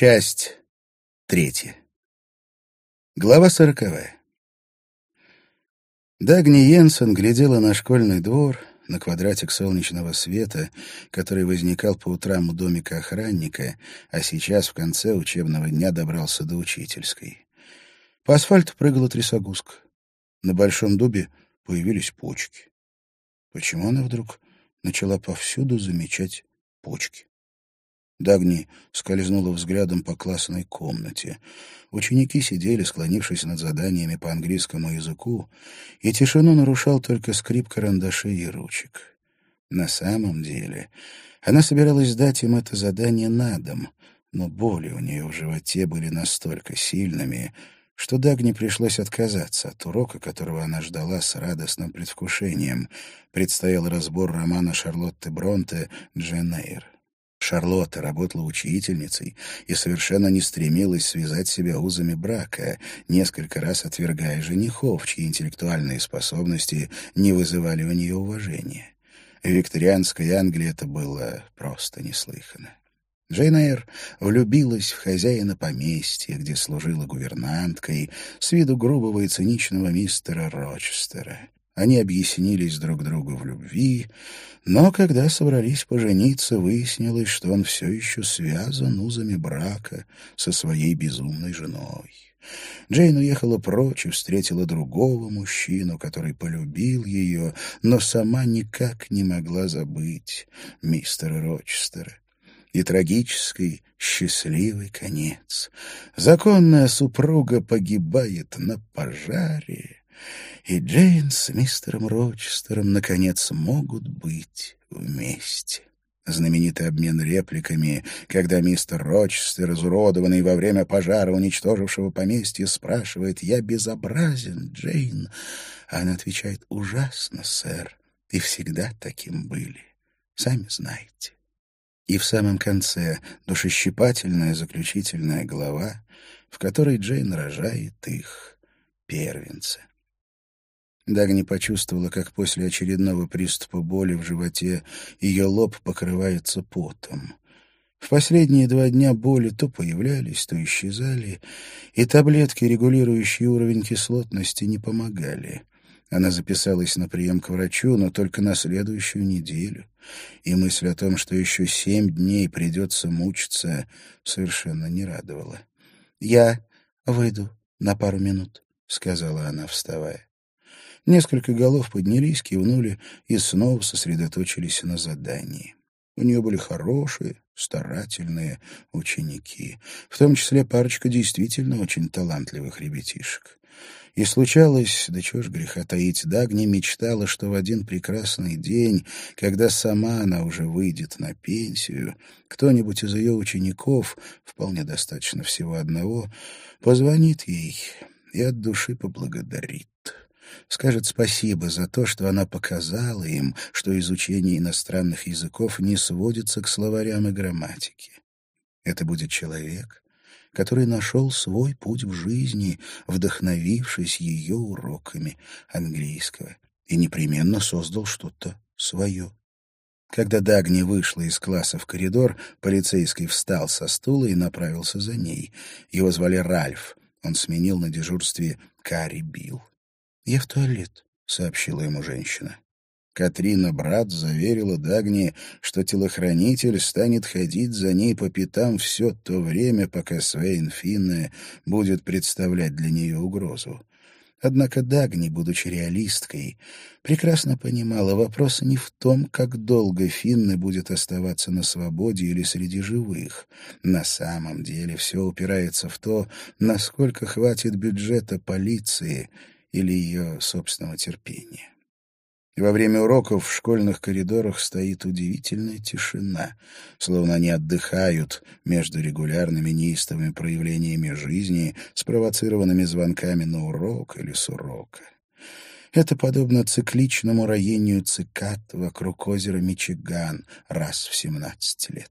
Часть третья. Глава сороковая. Дагни Йенсен глядела на школьный двор, на квадратик солнечного света, который возникал по утрам у домика охранника, а сейчас в конце учебного дня добрался до учительской. По асфальту прыгала трясогузка. На большом дубе появились почки. Почему она вдруг начала повсюду замечать почки? Дагни скользнула взглядом по классной комнате. Ученики сидели, склонившись над заданиями по английскому языку, и тишину нарушал только скрип карандашей и ручек. На самом деле она собиралась дать им это задание на дом, но боли у нее в животе были настолько сильными, что Дагни пришлось отказаться от урока, которого она ждала с радостным предвкушением. Предстоял разбор романа Шарлотты Бронте «Джен Эйр». Шарлотта работала учительницей и совершенно не стремилась связать себя узами брака, несколько раз отвергая женихов, чьи интеллектуальные способности не вызывали у нее уважения. В викторианской Англии это было просто неслыханно. Джейн Эйр влюбилась в хозяина поместья, где служила гувернанткой, с виду грубого и циничного мистера Рочестера. Они объяснились друг другу в любви, но когда собрались пожениться, выяснилось, что он все еще связан узами брака со своей безумной женой. Джейн уехала прочь и встретила другого мужчину, который полюбил ее, но сама никак не могла забыть мистера Рочестера. И трагический, счастливый конец. Законная супруга погибает на пожаре и Джейн с мистером Рочестером наконец могут быть вместе. Знаменитый обмен репликами, когда мистер Рочестер, изуродованный во время пожара, уничтожившего поместье, спрашивает «Я безобразен, Джейн?» Она отвечает «Ужасно, сэр, и всегда таким были, сами знаете». И в самом конце душещипательная заключительная глава, в которой Джейн рожает их первенца. Дагни почувствовала, как после очередного приступа боли в животе ее лоб покрывается потом. В последние два дня боли то появлялись, то исчезали, и таблетки, регулирующие уровень кислотности, не помогали. Она записалась на прием к врачу, но только на следующую неделю. И мысль о том, что еще семь дней придется мучиться, совершенно не радовала. «Я выйду на пару минут», — сказала она, вставая. Несколько голов поднялись, кивнули и снова сосредоточились на задании. У нее были хорошие, старательные ученики, в том числе парочка действительно очень талантливых ребятишек. И случалось, да чего ж греха таить, Дагни мечтала, что в один прекрасный день, когда сама она уже выйдет на пенсию, кто-нибудь из ее учеников, вполне достаточно всего одного, позвонит ей и от души поблагодарит скажет спасибо за то, что она показала им, что изучение иностранных языков не сводится к словарям и грамматике. Это будет человек, который нашел свой путь в жизни, вдохновившись ее уроками английского, и непременно создал что-то свое. Когда Дагни вышла из класса в коридор, полицейский встал со стула и направился за ней. Его звали Ральф. Он сменил на дежурстве Кари Билл. «Я в туалет», — сообщила ему женщина. Катрина Брат заверила Дагни, что телохранитель станет ходить за ней по пятам все то время, пока Свейн Финне будет представлять для нее угрозу. Однако Дагни, будучи реалисткой, прекрасно понимала, вопрос не в том, как долго Финне будет оставаться на свободе или среди живых. На самом деле все упирается в то, насколько хватит бюджета полиции — или ее собственного терпения. И во время уроков в школьных коридорах стоит удивительная тишина, словно они отдыхают между регулярными неистовыми проявлениями жизни, спровоцированными звонками на урок или с урока. Это подобно цикличному роению цикад вокруг озера Мичиган раз в 17 лет.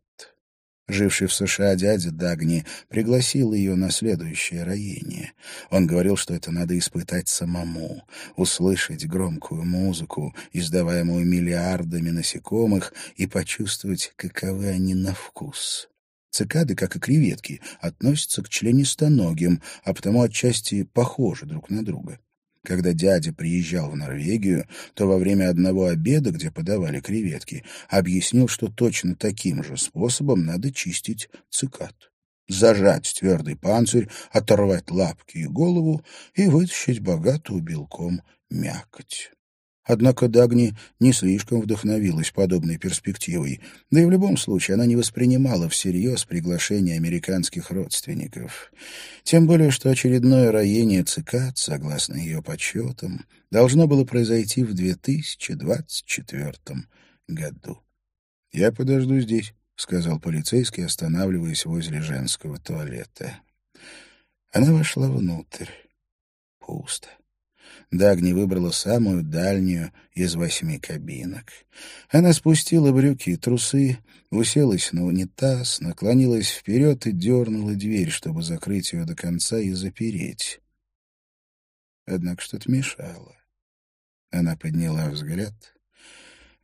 Живший в США дядя Дагни пригласил ее на следующее роение. Он говорил, что это надо испытать самому, услышать громкую музыку, издаваемую миллиардами насекомых, и почувствовать, каковы они на вкус. Цикады, как и креветки, относятся к членистоногим, а потому отчасти похожи друг на друга. Когда дядя приезжал в Норвегию, то во время одного обеда, где подавали креветки, объяснил, что точно таким же способом надо чистить цикад. Зажать твердый панцирь, оторвать лапки и голову и вытащить богатую белком мякоть. Однако Дагни не слишком вдохновилась подобной перспективой, да и в любом случае она не воспринимала всерьез приглашение американских родственников. Тем более, что очередное роение цикад, согласно ее подсчетам, должно было произойти в 2024 году. «Я подожду здесь», — сказал полицейский, останавливаясь возле женского туалета. Она вошла внутрь. Пусто. Дагни выбрала самую дальнюю из восьми кабинок. Она спустила брюки и трусы, уселась на унитаз, наклонилась вперед и дернула дверь, чтобы закрыть ее до конца и запереть. Однако что-то мешало. Она подняла взгляд.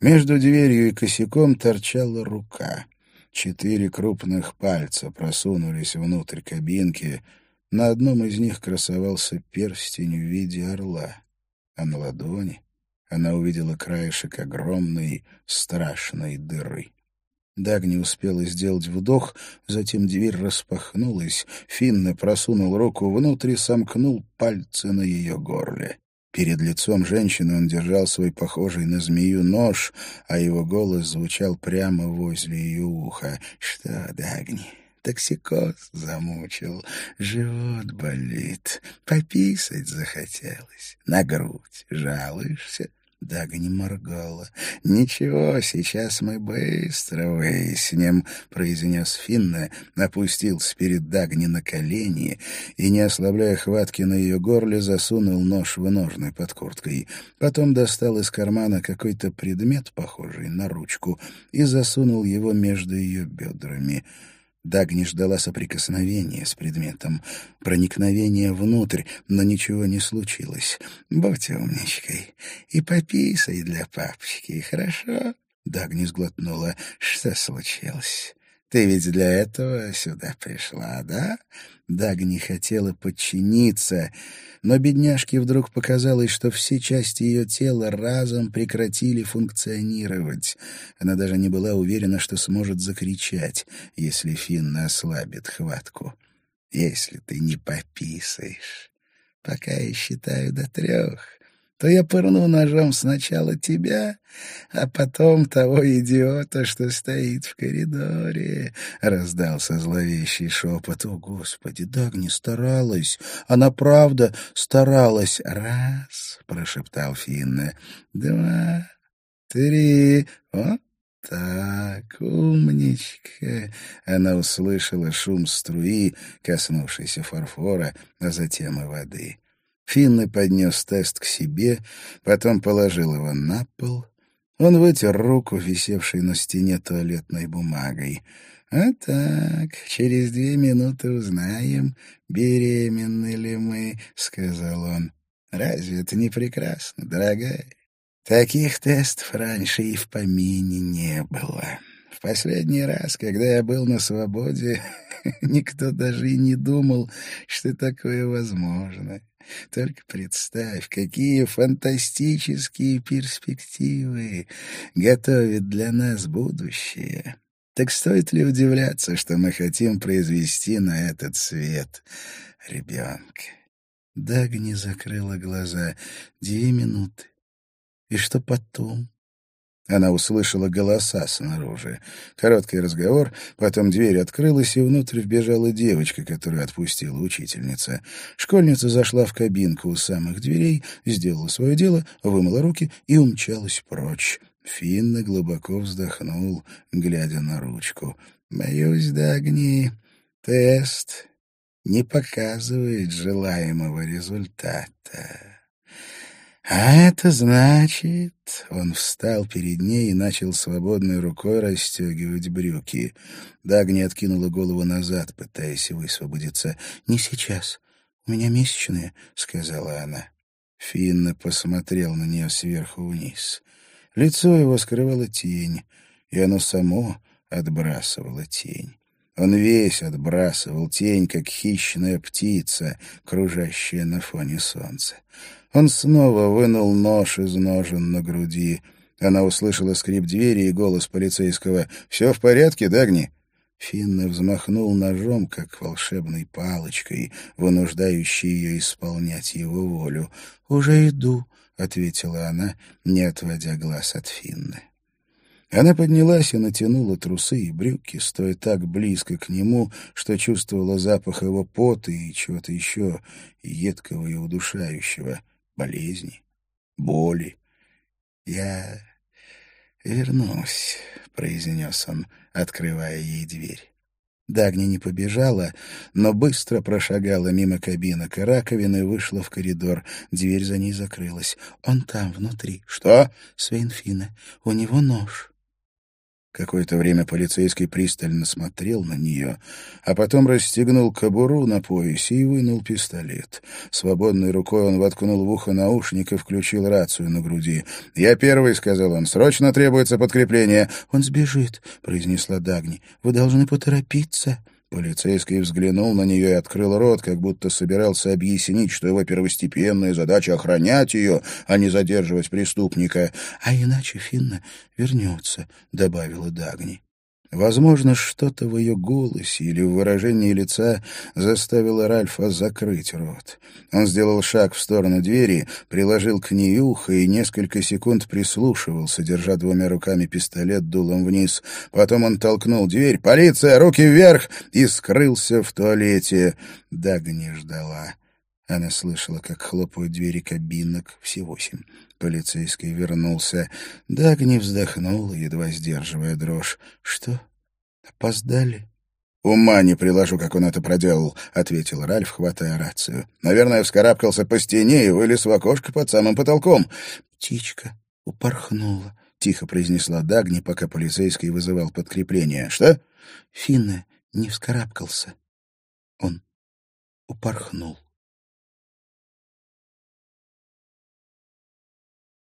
Между дверью и косяком торчала рука. Четыре крупных пальца просунулись внутрь кабинки — на одном из них красовался перстень в виде орла, а на ладони она увидела краешек огромной страшной дыры. Дагни успела сделать вдох, затем дверь распахнулась, Финна просунул руку внутрь и сомкнул пальцы на ее горле. Перед лицом женщины он держал свой похожий на змею нож, а его голос звучал прямо возле ее уха. «Что, Дагни, Токсикоз замучил, живот болит, пописать захотелось, на грудь жалуешься. Дага не моргала. «Ничего, сейчас мы быстро выясним», — произнес Финна, опустился перед Дагни на колени и, не ослабляя хватки на ее горле, засунул нож в ножны под курткой. Потом достал из кармана какой-то предмет, похожий на ручку, и засунул его между ее бедрами — Дагни ждала соприкосновения с предметом, проникновения внутрь, но ничего не случилось. «Будь умничкой и пописай для папочки, хорошо?» Дагни сглотнула. «Что случилось?» Ты ведь для этого сюда пришла, да? Дагни хотела подчиниться, но бедняжке вдруг показалось, что все части ее тела разом прекратили функционировать. Она даже не была уверена, что сможет закричать, если Финн ослабит хватку. «Если ты не пописаешь, пока я считаю до трех, то я пырну ножом сначала тебя, а потом того идиота, что стоит в коридоре. Раздался зловещий шепот. О, Господи, Дагни старалась. Она правда старалась. Раз, прошептал Финна. Два, три. Вот так, умничка. Она услышала шум струи, коснувшейся фарфора, а затем и воды. Финны поднес тест к себе, потом положил его на пол. Он вытер руку, висевшей на стене туалетной бумагой. «А так, через две минуты узнаем, беременны ли мы», — сказал он. «Разве это не прекрасно, дорогая? Таких тестов раньше и в помине не было». В последний раз, когда я был на свободе, никто даже и не думал, что такое возможно. Только представь, какие фантастические перспективы готовит для нас будущее. Так стоит ли удивляться, что мы хотим произвести на этот свет ребенка? Дагни закрыла глаза. Две минуты. И что потом? Она услышала голоса снаружи. Короткий разговор, потом дверь открылась, и внутрь вбежала девочка, которую отпустила учительница. Школьница зашла в кабинку у самых дверей, сделала свое дело, вымыла руки и умчалась прочь. Финна глубоко вздохнул, глядя на ручку. «Боюсь, Дагни, тест не показывает желаемого результата». «А это значит...» Он встал перед ней и начал свободной рукой расстегивать брюки. Дагни откинула голову назад, пытаясь высвободиться. «Не сейчас. У меня месячные», — сказала она. Финна посмотрел на нее сверху вниз. Лицо его скрывала тень, и оно само отбрасывало тень. Он весь отбрасывал тень, как хищная птица, кружащая на фоне солнца. Он снова вынул нож из ножен на груди. Она услышала скрип двери и голос полицейского. «Все в порядке, Дагни?» Финна взмахнул ножом, как волшебной палочкой, вынуждающей ее исполнять его волю. «Уже иду», — ответила она, не отводя глаз от Финны. Она поднялась и натянула трусы и брюки, стоя так близко к нему, что чувствовала запах его пота и чего-то еще едкого и удушающего, болезни, боли. «Я вернусь», — произнес он, открывая ей дверь. Дагни не побежала, но быстро прошагала мимо кабинок и раковины и вышла в коридор. Дверь за ней закрылась. «Он там, внутри». «Что?» «Свейнфина. У него нож». Какое-то время полицейский пристально смотрел на нее, а потом расстегнул кобуру на поясе и вынул пистолет. Свободной рукой он воткнул в ухо наушник и включил рацию на груди. «Я первый», — сказал он, — «срочно требуется подкрепление». «Он сбежит», — произнесла Дагни. «Вы должны поторопиться». Полицейский взглянул на нее и открыл рот, как будто собирался объяснить, что его первостепенная задача — охранять ее, а не задерживать преступника. — А иначе Финна вернется, — добавила Дагни. Возможно, что-то в ее голосе или в выражении лица заставило Ральфа закрыть рот. Он сделал шаг в сторону двери, приложил к ней ухо и несколько секунд прислушивался, держа двумя руками пистолет дулом вниз. Потом он толкнул дверь «Полиция! Руки вверх!» и скрылся в туалете. Дагни ждала. Она слышала, как хлопают двери кабинок, все восемь. Полицейский вернулся. Дагни вздохнул, едва сдерживая дрожь. «Что? Опоздали?» «Ума не приложу, как он это проделал», — ответил Ральф, хватая рацию. «Наверное, вскарабкался по стене и вылез в окошко под самым потолком». «Птичка упорхнула», — тихо произнесла Дагни, пока полицейский вызывал подкрепление. «Что?» «Финна не вскарабкался. Он упорхнул».